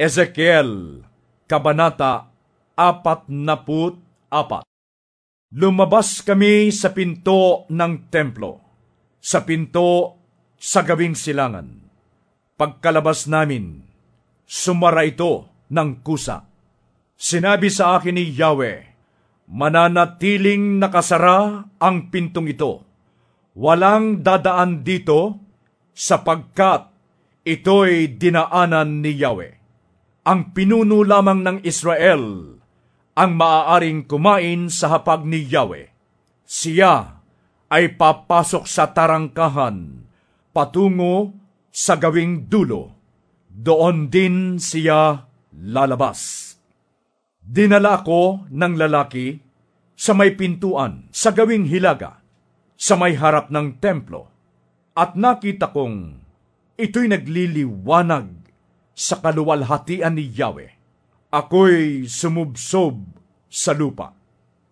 Ezekiel, Kabanata 44 Lumabas kami sa pinto ng templo, sa pinto sa gawing silangan. Pagkalabas namin, sumara ito ng kusa. Sinabi sa akin ni Yahweh, mananatiling nakasara ang pintong ito. Walang dadaan dito sapagkat ito'y dinaanan ni Yahweh ang pinuno lamang ng Israel ang maaaring kumain sa hapag ni Yahweh. Siya ay papasok sa tarangkahan patungo sa gawing dulo. Doon din siya lalabas. Dinala ako ng lalaki sa may pintuan sa gawing hilaga sa may harap ng templo at nakita kong ito'y nagliliwanag sa kaluwalhatian ni Yahweh. Ako'y sumubsob sa lupa.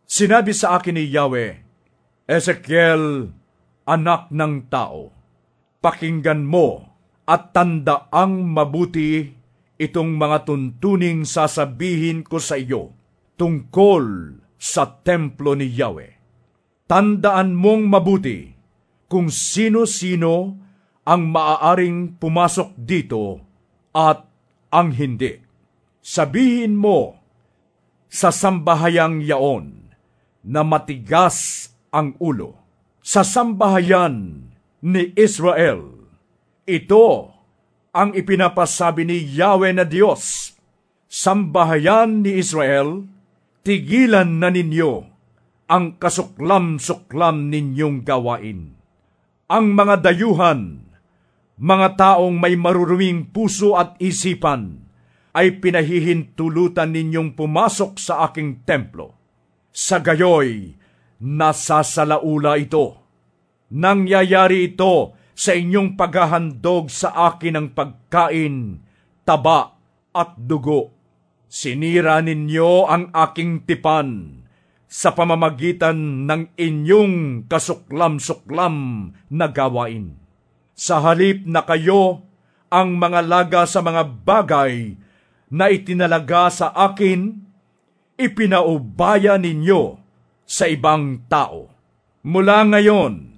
Sinabi sa akin ni Yahweh, Ezekiel, anak ng tao, pakinggan mo at tandaang mabuti itong mga tuntuning sasabihin ko sa iyo tungkol sa templo ni Yahweh. Tandaan mong mabuti kung sino-sino ang maaaring pumasok dito at ang hindi. Sabihin mo sa sambahayang yaon na matigas ang ulo. Sa sambahayan ni Israel, ito ang ipinapasabi ni Yahweh na Diyos. Sambahayan ni Israel, tigilan na ninyo ang kasuklam-suklam ninyong gawain. Ang mga dayuhan mga taong may maruruming puso at isipan, ay pinahihintulutan ninyong pumasok sa aking templo. Sa gayoy, nasasalaula ito. Nangyayari ito sa inyong paghahandog sa akin ng pagkain, taba at dugo. Sinira ninyo ang aking tipan sa pamamagitan ng inyong kasuklam-suklam na gawain sa halip na kayo ang mga laga sa mga bagay na itinalaga sa akin, ipinaubaya ninyo sa ibang tao. Mula ngayon,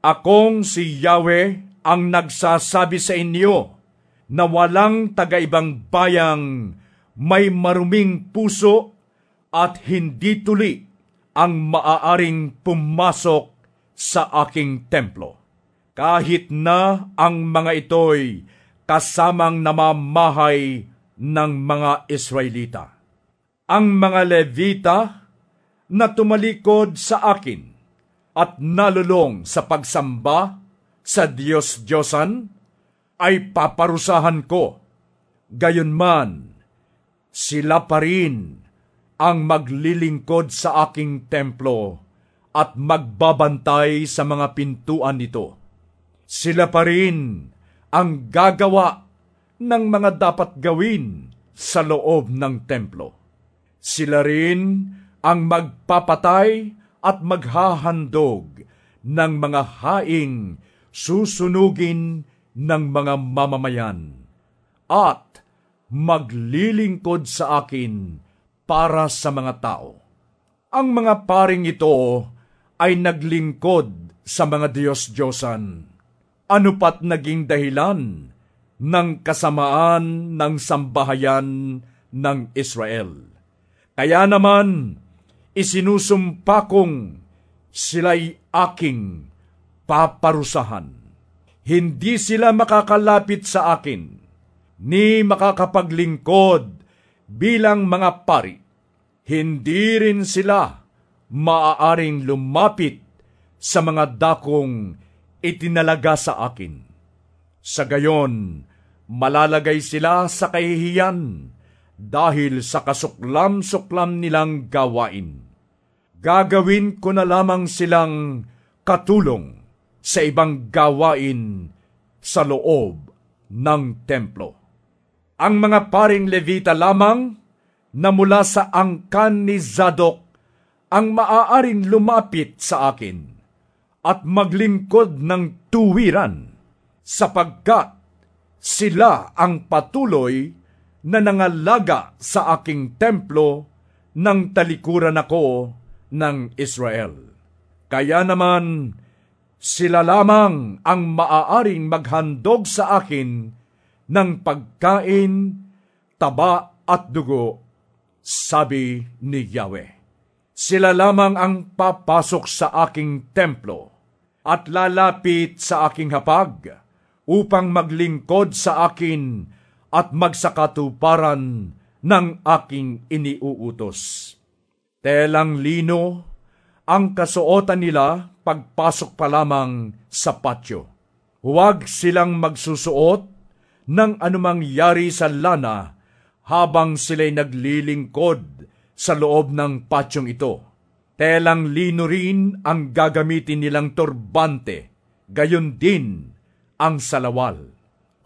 akong si Yahweh ang nagsasabi sa inyo na walang taga-ibang bayang may maruming puso at hindi tuli ang maaaring pumasok sa aking templo kahit na ang mga ito'y kasamang namamahay ng mga Israelita. Ang mga Levita na tumalikod sa akin at nalulong sa pagsamba sa Diyos-Diyosan ay paparusahan ko. Gayunman, sila pa rin ang maglilingkod sa aking templo at magbabantay sa mga pintuan nito sila pa rin ang gagawa ng mga dapat gawin sa loob ng templo. Sila rin ang magpapatay at maghahandog ng mga haing susunugin ng mga mamamayan at maglilingkod sa akin para sa mga tao. Ang mga paring ito ay naglingkod sa mga Diyos-Diyosan ano pat naging dahilan ng kasamaan ng sambahayan ng Israel. Kaya naman, isinusumpa kong sila'y aking paparusahan. Hindi sila makakalapit sa akin, ni makakapaglingkod bilang mga pari. Hindi rin sila maaaring lumapit sa mga dakong itinalaga sa akin. Sa gayon, malalagay sila sa kahihiyan dahil sa kasuklam-suklam nilang gawain. Gagawin ko na lamang silang katulong sa ibang gawain sa loob ng templo. Ang mga paring Levita lamang na mula sa angkan ni Zadok ang maaaring lumapit sa akin at maglingkod ng tuwiran, sapagkat sila ang patuloy na nangalaga sa aking templo nang talikuran ako ng Israel. Kaya naman, sila lamang ang maaaring maghandog sa akin ng pagkain, taba at dugo, sabi ni Yahweh. Sila lamang ang papasok sa aking templo at lalapit sa aking hapag upang maglingkod sa akin at magsakatuparan ng aking iniuutos. Telang lino ang kasuotan nila pagpasok pa lamang sa patio. Huwag silang magsusuot ng anumang yari sa lana habang sila'y naglilingkod sa loob ng patyong ito. Telang lino rin ang gagamitin nilang turbante, gayon din ang salawal.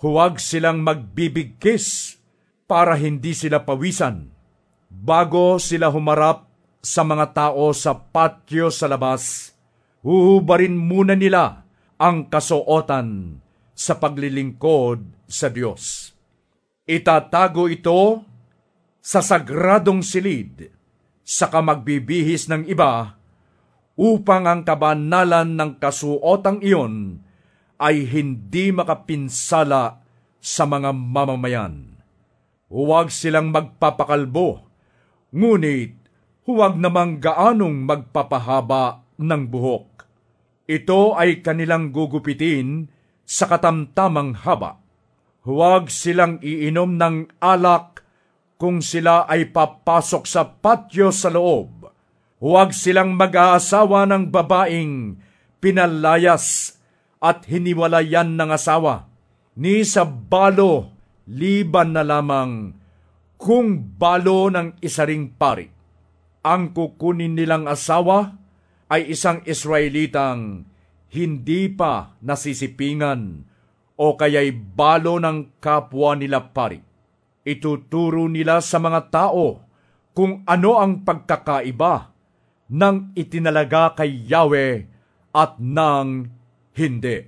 Huwag silang magbibigkis para hindi sila pawisan. Bago sila humarap sa mga tao sa patio sa labas, huhubarin muna nila ang kasuotan sa paglilingkod sa Diyos. Itatago ito sa sagradong silid sa kamagbibihis ng iba upang ang kabanalan ng kasuotang iyon ay hindi makapinsala sa mga mamamayan. Huwag silang magpapakalbo, ngunit huwag namang gaanong magpapahaba ng buhok. Ito ay kanilang gugupitin sa katamtamang haba. Huwag silang iinom ng alak kung sila ay papasok sa patio sa loob. Huwag silang mag-aasawa ng babaeng pinalayas at hiniwalayan ng asawa, ni sa balo liban na lamang kung balo ng isa pari. Ang kukunin nilang asawa ay isang Israelitang hindi pa nasisipingan o kaya'y balo ng kapwa nila pari. Ituturo nila sa mga tao kung ano ang pagkakaiba ng itinalaga kay Yahweh at ng hindi.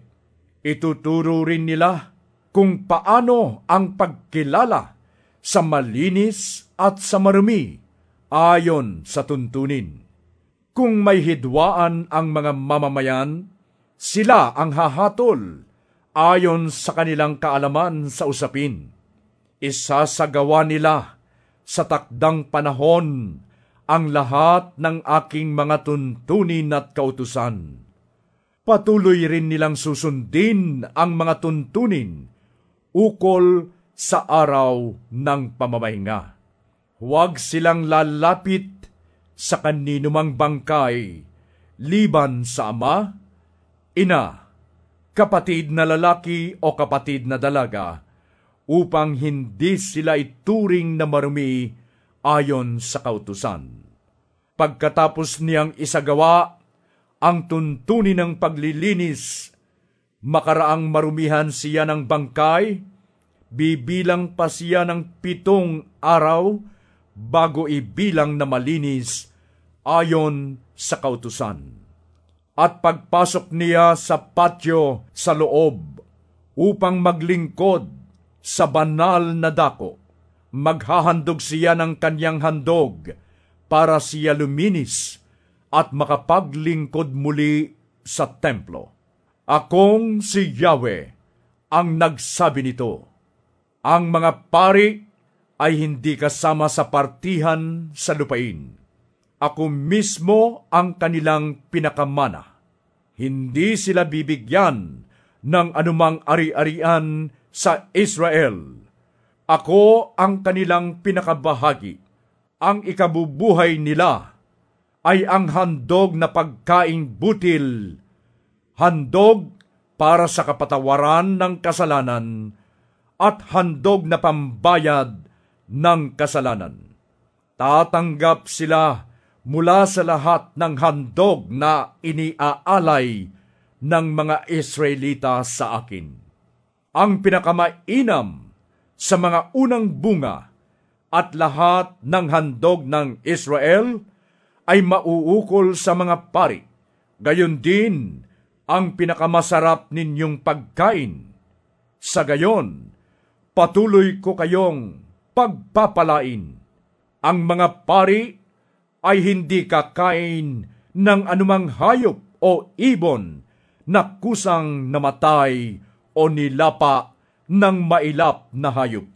Ituturo rin nila kung paano ang pagkilala sa malinis at sa marumi ayon sa tuntunin. Kung may hidwaan ang mga mamamayan, sila ang hahatol ayon sa kanilang kaalaman sa usapin. Isasagawa nila sa takdang panahon ang lahat ng aking mga tuntunin at kautusan. Patuloy rin nilang susundin ang mga tuntunin ukol sa araw ng pamamahinga. Huwag silang lalapit sa kaninumang bangkay, liban sa ama, ina, kapatid na lalaki o kapatid na dalaga, upang hindi sila ituring na marumi ayon sa kautusan. Pagkatapos niyang isagawa ang tuntunin ng paglilinis, makaraang marumihan siya ng bangkay, bibilang pa siya ng pitong araw bago ibilang na malinis ayon sa kautusan. At pagpasok niya sa patio sa loob upang maglingkod sa banal na dako, maghahandog siya ng kanyang handog para siya luminis at makapaglingkod muli sa templo. Akong si Yahweh ang nagsabi nito. Ang mga pari ay hindi kasama sa partihan sa lupain. Ako mismo ang kanilang pinakamana. Hindi sila bibigyan ng anumang ari-arian sa Israel. Ako ang kanilang pinakabahagi. Ang ikabubuhay nila ay ang handog na pagkaing butil, handog para sa kapatawaran ng kasalanan, at handog na pambayad ng kasalanan. Tatanggap sila mula sa lahat ng handog na iniaalay ng mga Israelita sa akin. Ang pinakamainam sa mga unang bunga at lahat ng handog ng Israel ay mauukol sa mga pari. Gayon din ang pinakamasarap ninyong pagkain. Sa gayon, patuloy ko kayong pagpapalain. Ang mga pari ay hindi kakain ng anumang hayop o ibon na kusang namatay o nilapa ng mailap na hayop.